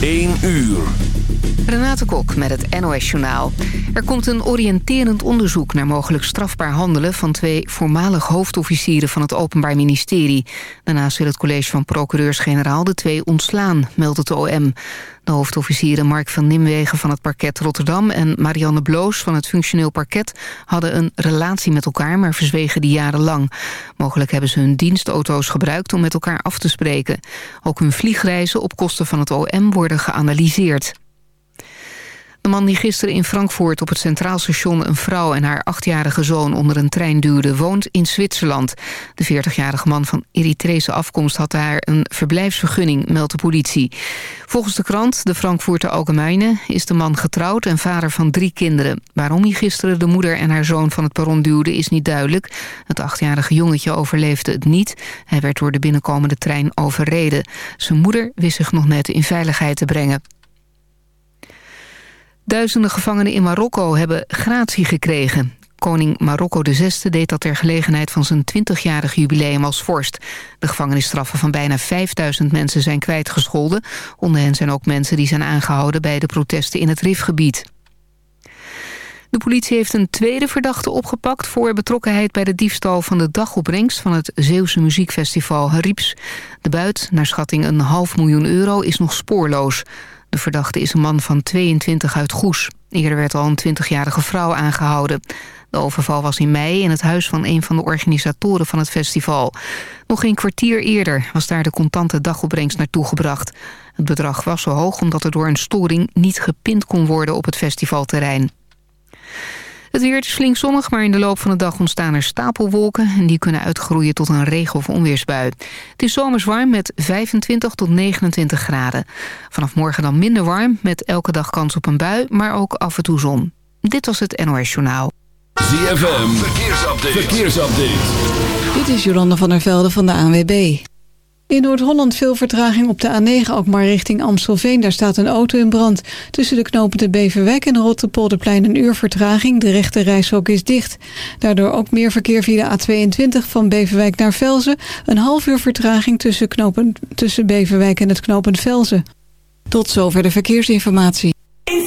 1 uur. Renate Kok met het NOS Journaal. Er komt een oriënterend onderzoek naar mogelijk strafbaar handelen... van twee voormalig hoofdofficieren van het Openbaar Ministerie. Daarnaast wil het college van procureurs-generaal de twee ontslaan, meldt het OM. De hoofdofficieren Mark van Nimwegen van het parket Rotterdam... en Marianne Bloos van het functioneel parket hadden een relatie met elkaar... maar verzwegen die jarenlang. Mogelijk hebben ze hun dienstauto's gebruikt om met elkaar af te spreken. Ook hun vliegreizen op kosten van het OM worden geanalyseerd. De man die gisteren in Frankfurt op het Centraal Station... een vrouw en haar achtjarige zoon onder een trein duwde... woont in Zwitserland. De 40-jarige man van Eritrese afkomst had daar een verblijfsvergunning... meldt de politie. Volgens de krant, de Frankfurter Allgemeine... is de man getrouwd en vader van drie kinderen. Waarom hij gisteren de moeder en haar zoon van het perron duwde... is niet duidelijk. Het achtjarige jongetje overleefde het niet. Hij werd door de binnenkomende trein overreden. Zijn moeder wist zich nog net in veiligheid te brengen. Duizenden gevangenen in Marokko hebben gratie gekregen. Koning Marokko VI deed dat ter gelegenheid van zijn 20-jarig jubileum als vorst. De gevangenisstraffen van bijna 5000 mensen zijn kwijtgescholden. Onder hen zijn ook mensen die zijn aangehouden bij de protesten in het Rifgebied. De politie heeft een tweede verdachte opgepakt... voor betrokkenheid bij de diefstal van de dagopbrengst... van het Zeeuwse muziekfestival Harips. De buit, naar schatting een half miljoen euro, is nog spoorloos. De verdachte is een man van 22 uit Goes. Eerder werd al een 20-jarige vrouw aangehouden. De overval was in mei in het huis van een van de organisatoren van het festival. Nog een kwartier eerder was daar de contante dagopbrengst naartoe gebracht. Het bedrag was zo hoog omdat er door een storing niet gepind kon worden op het festivalterrein. Het weer is flink zonnig, maar in de loop van de dag ontstaan er stapelwolken... en die kunnen uitgroeien tot een regen- of onweersbui. Het is zomers warm met 25 tot 29 graden. Vanaf morgen dan minder warm, met elke dag kans op een bui... maar ook af en toe zon. Dit was het NOS Journaal. ZFM, verkeersupdate. verkeersupdate. Dit is Jolanda van der Velde van de ANWB. In Noord-Holland veel vertraging op de A9, ook maar richting Amstelveen. Daar staat een auto in brand. Tussen de knopen de Beverwijk en Rotterpolderplein een uur vertraging. De rechte reishok is dicht. Daardoor ook meer verkeer via de A22 van Beverwijk naar Velzen. Een half uur vertraging tussen, knopen, tussen Beverwijk en het knooppunt Velzen. Tot zover de verkeersinformatie. In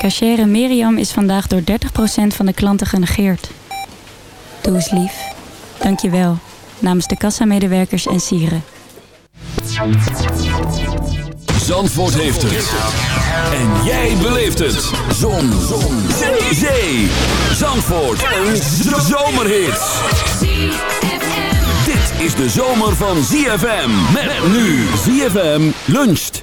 Cachere Miriam is vandaag door 30% van de klanten genegeerd. Doe eens lief. Dank je wel. Namens de kassamedewerkers en sieren. Zandvoort heeft het. En jij beleeft het. Zon. Zon. Zee. Zee. Zandvoort. Een zomerhit. Dit is de zomer van ZFM. Met nu ZFM luncht.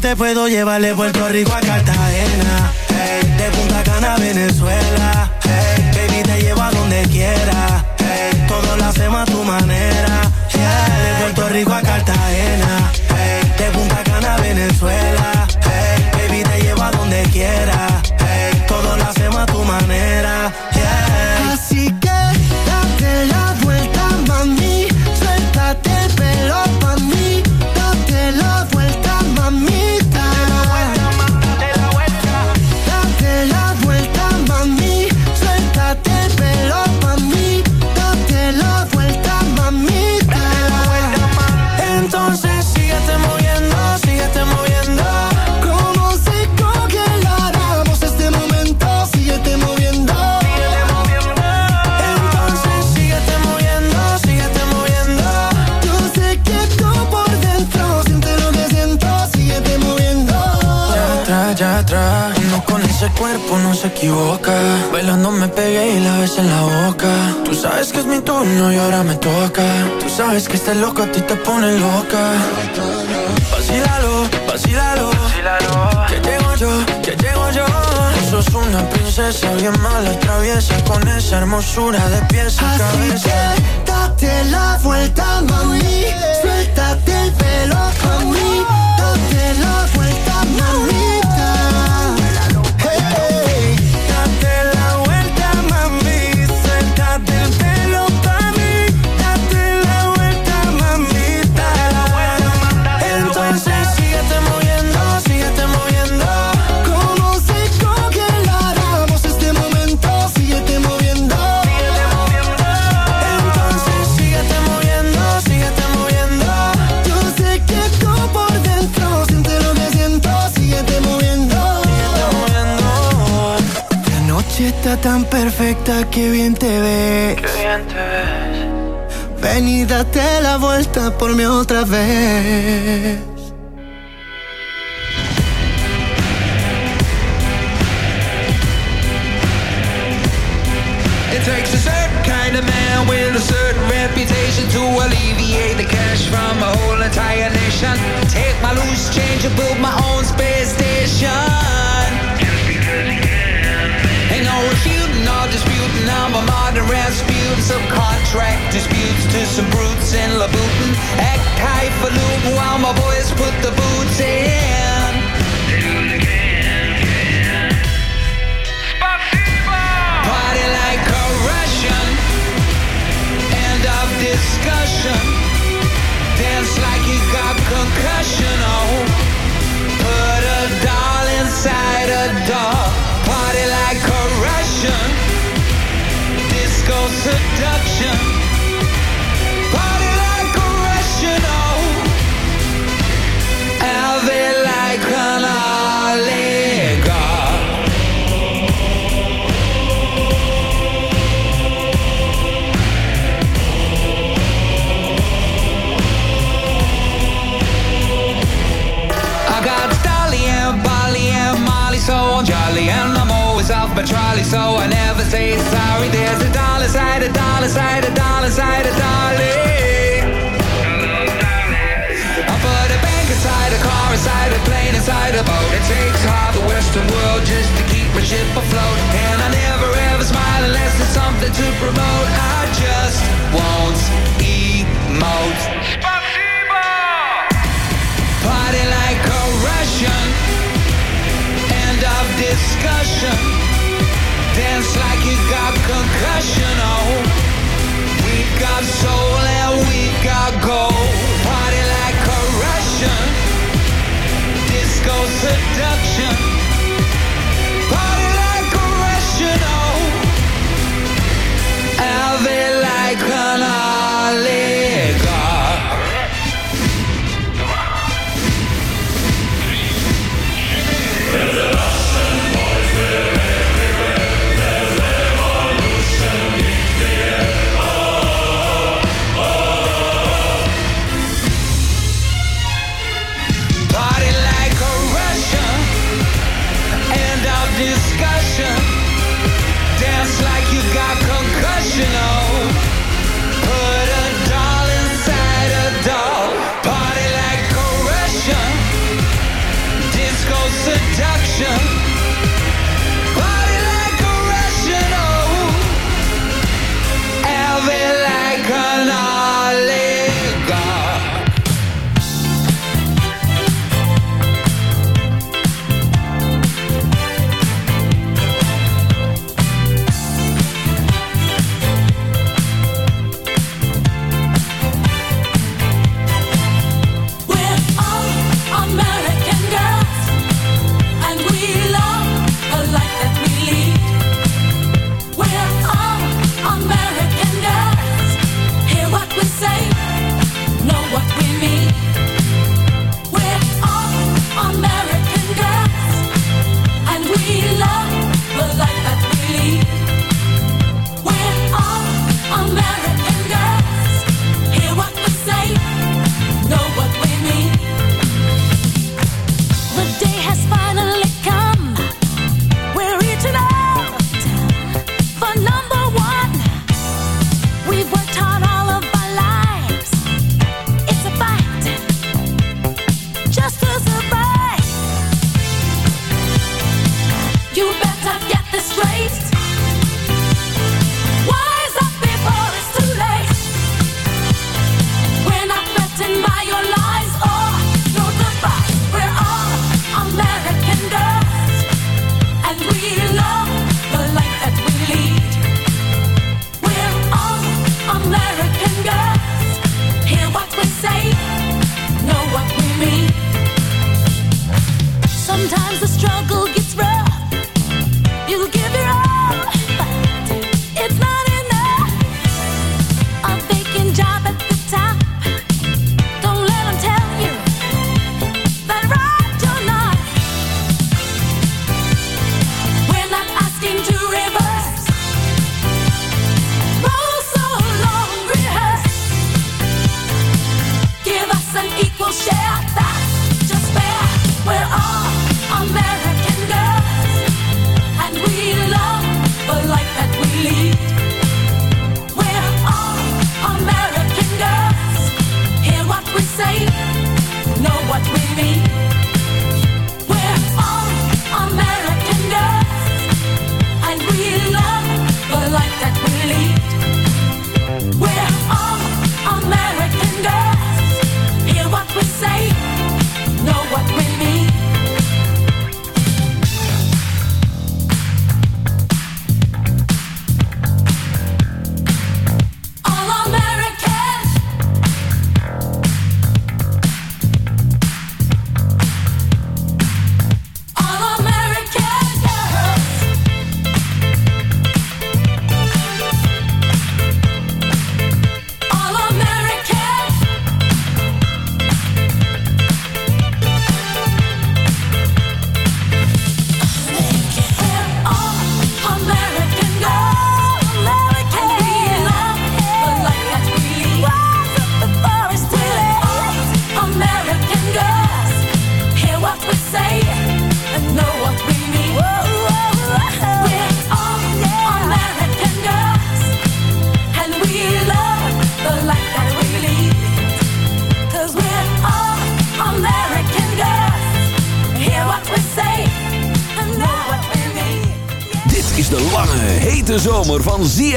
te puedo llevar de Puerto Rico a Cartagena, eh, de Punta Cana a Venezuela. Que este loco a ti te pone loca. Vacílalo, vacílalo. Que llego yo, que llego yo. Tú sos una princesa bien mala, traviesa. Con esa hermosura de pies a cabeza. Date la vuelta, mami. Suéltate el pelo, mami. Date la vuelta, mamita. Perfecta que bien te ves. Qué bien te ves. Ven y date la vuelta por mí otra vez. It takes a certain kind of man with a certain reputation to alleviate the cash from a whole entire nation. Take my loose change and build my own space station. Just because you can. Ain't no refuting or disputing. I'm a modern Rasputin. Subcontract disputes to some brutes in Labutin. Act highfalutin while my boys put the boots in. Party like a Russian. End of discussion. Dance like you got concussion. Oh, put a doll inside a doll. Party like a Russian. So I never say sorry. There's a dollar a dollar side, a dollar side, a. I put a bank inside a car, inside a plane, inside a boat. It takes half the Western world just to keep my ship afloat, and I never ever smile unless there's something to promote. I just won't emote. Party like a Russian. End of discussion.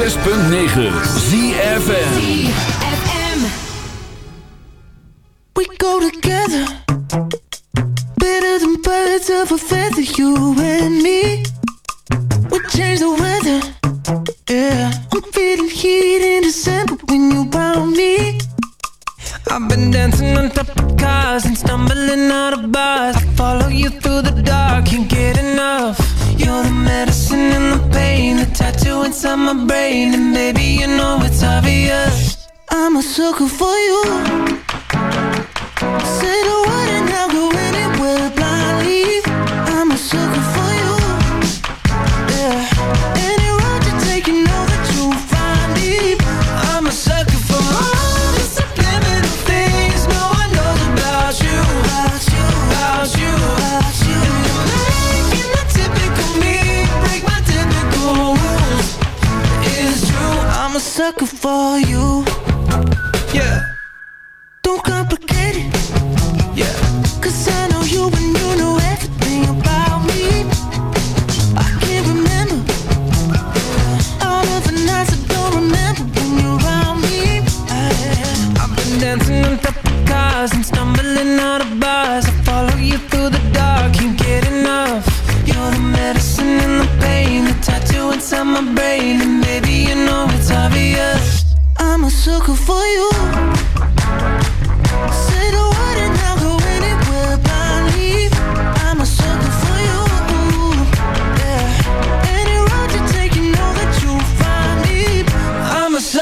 106.9 ZFM We go together. Better than birds of a feather You and me. We change the world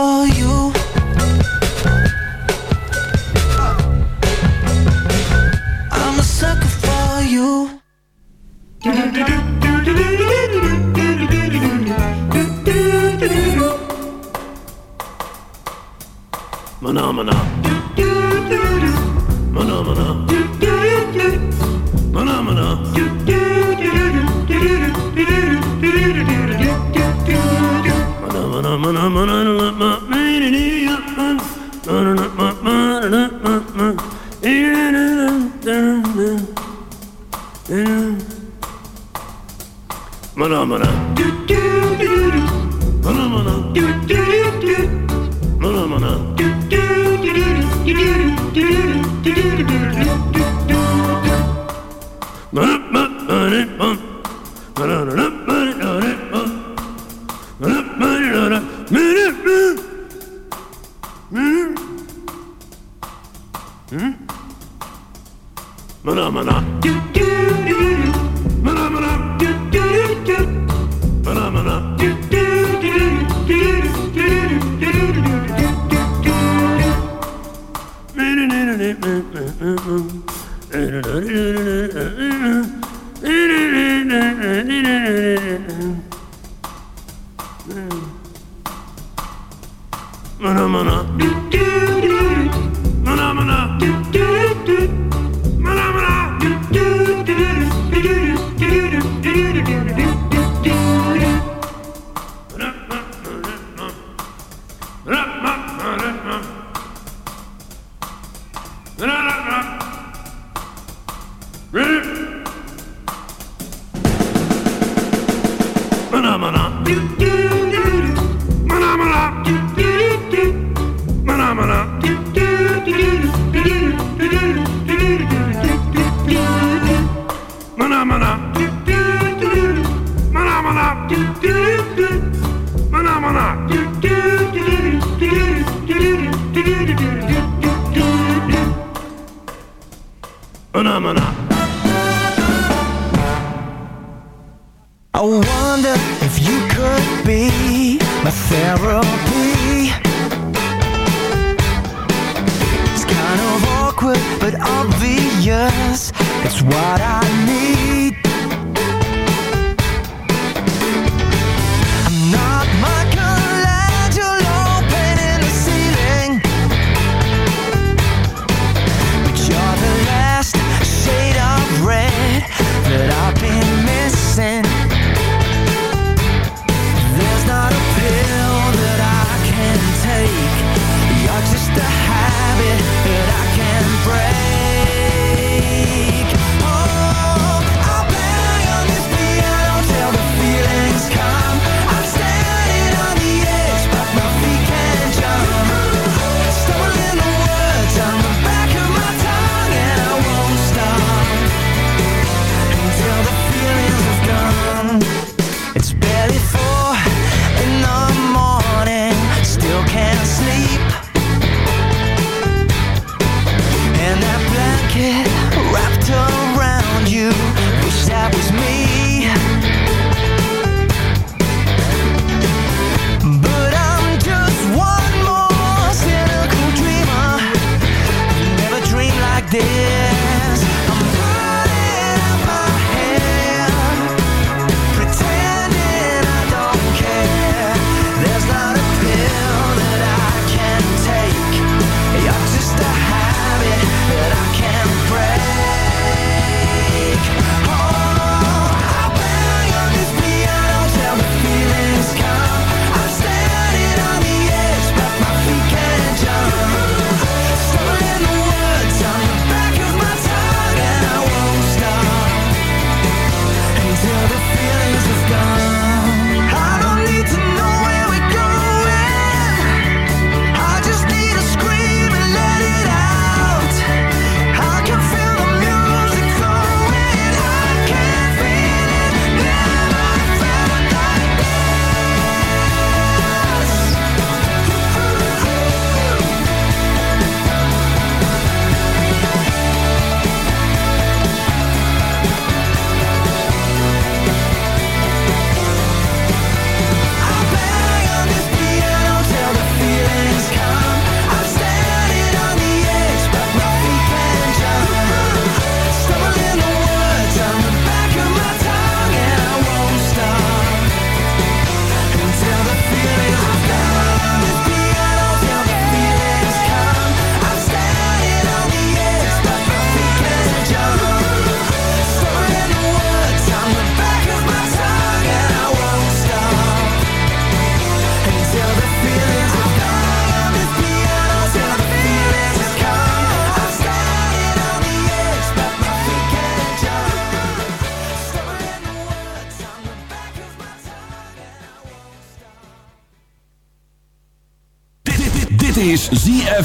for obvious. It's what I need.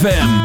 ZFM.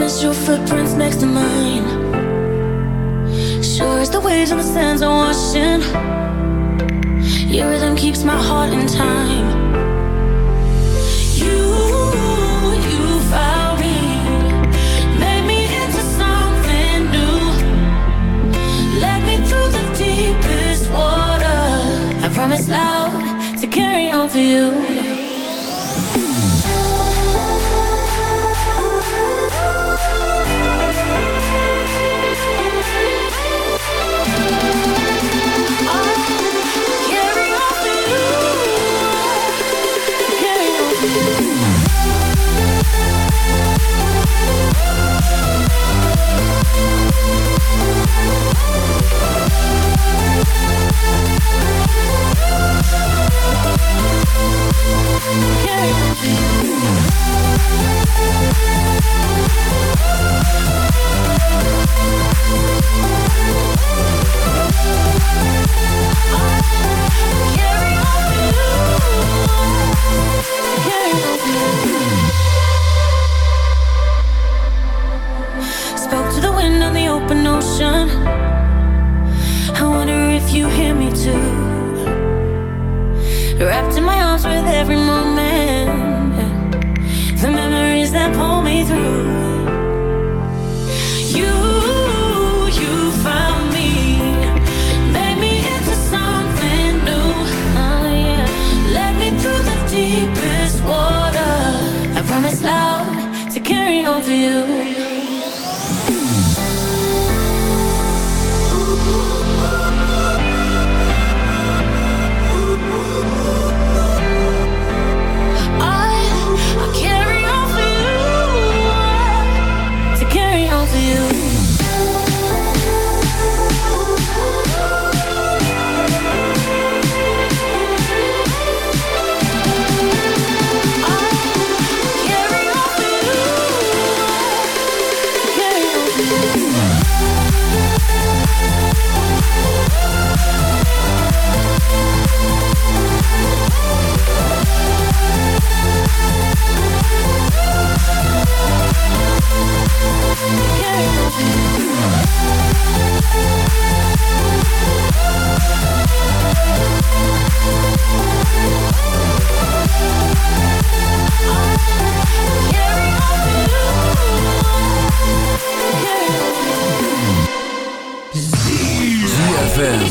miss your footprints next to mine. Sure as the waves and the sands are washing. Your rhythm keeps my heart in time. You, you found me, made me into something new. Led me through the deepest water. I promise loud to carry on for you. Yeah. Carry on for you. ZFM.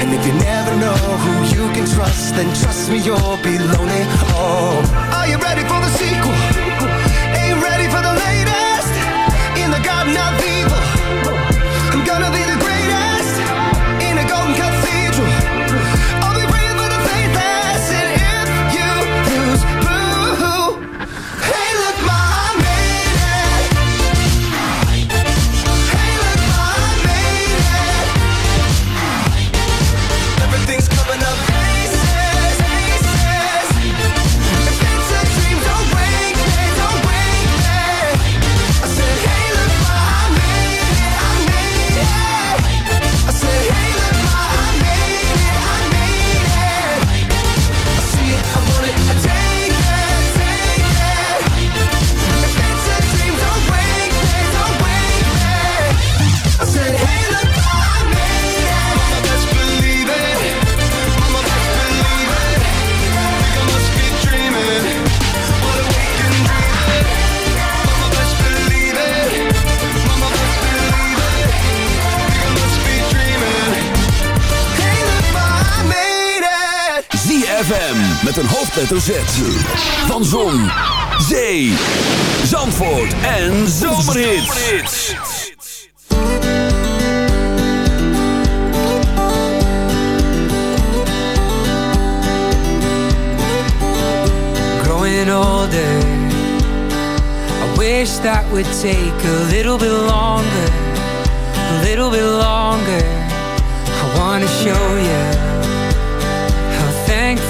And if you never know who you can trust Then trust me, you'll be lonely. Oh, are you ready for the sequel? Ain't ready for the latest? In the garden of hoofdletter Z. Van Zon, Zee, Zandvoort en Zomerhits. growing older. I wish that would take a little bit longer, a little bit longer. I wanna show you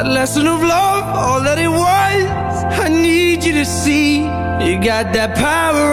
That lesson of love, all that it was. I need you to see. You got that power